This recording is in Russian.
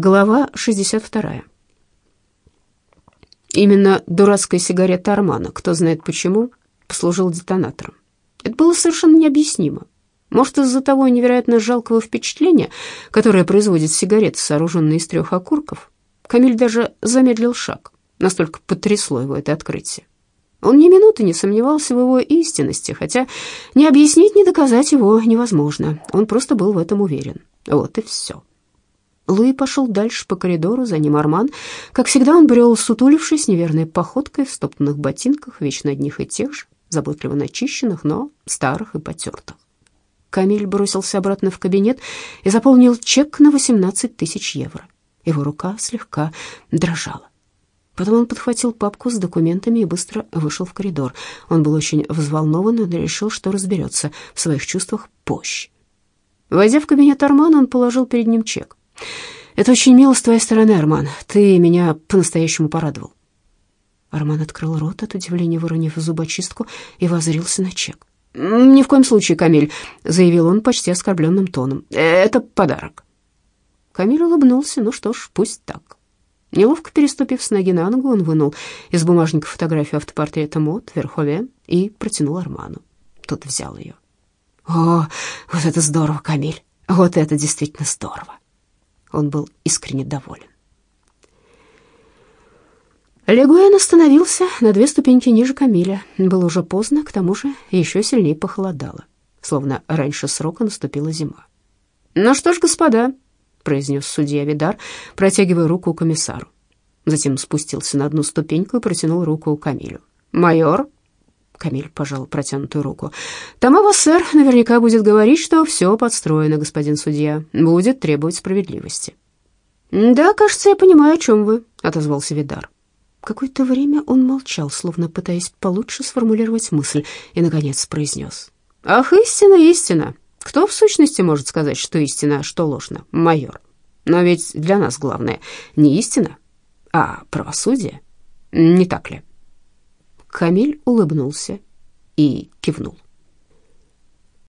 Глава 62. Именно дурацкая сигарета Армана, кто знает почему, послужил детонатором. Это было совершенно необъяснимо. Может, из-за того невероятно жалкого впечатления, которое производит сигарета, сооруженная из трех окурков, Камиль даже замедлил шаг. Настолько потрясло его это открытие. Он ни минуты не сомневался в его истинности, хотя ни объяснить, ни доказать его невозможно. Он просто был в этом уверен. Вот и все. Луи пошел дальше по коридору, за ним Арман. Как всегда, он брел, сутулившись, неверной походкой, в стоптанных ботинках, вечно одних и тех же, заботливо начищенных, но старых и потертых. Камиль бросился обратно в кабинет и заполнил чек на 18 тысяч евро. Его рука слегка дрожала. Потом он подхватил папку с документами и быстро вышел в коридор. Он был очень взволнован и решил, что разберется в своих чувствах позже. Войдя в кабинет Армана, он положил перед ним чек. «Это очень мило с твоей стороны, Арман. Ты меня по-настоящему порадовал». Арман открыл рот от удивления, выронив зубочистку, и воззрился на чек. «Ни в коем случае, Камиль», — заявил он почти оскорбленным тоном. «Это подарок». Камиль улыбнулся. «Ну что ж, пусть так». Неловко переступив с ноги на ногу, он вынул из бумажника фотографию автопортрета Мот Верхове и протянул Арману. Тот взял ее. «О, вот это здорово, Камиль! Вот это действительно здорово!» Он был искренне доволен. Легуэн остановился на две ступеньки ниже Камиля. Было уже поздно, к тому же еще сильнее похолодало, словно раньше срока наступила зима. «Ну что ж, господа», — произнес судья Видар, протягивая руку комиссару. Затем спустился на одну ступеньку и протянул руку Камилю. «Майор», — Камиль пожал протянутую руку, — «там его сэр наверняка будет говорить, что все подстроено, господин судья, будет требовать справедливости». «Да, кажется, я понимаю, о чем вы», — отозвался Видар. Какое-то время он молчал, словно пытаясь получше сформулировать мысль, и, наконец, произнес. «Ах, истина, истина! Кто в сущности может сказать, что истина, а что ложно? Майор. Но ведь для нас главное не истина, а правосудие. Не так ли?» Камиль улыбнулся и кивнул.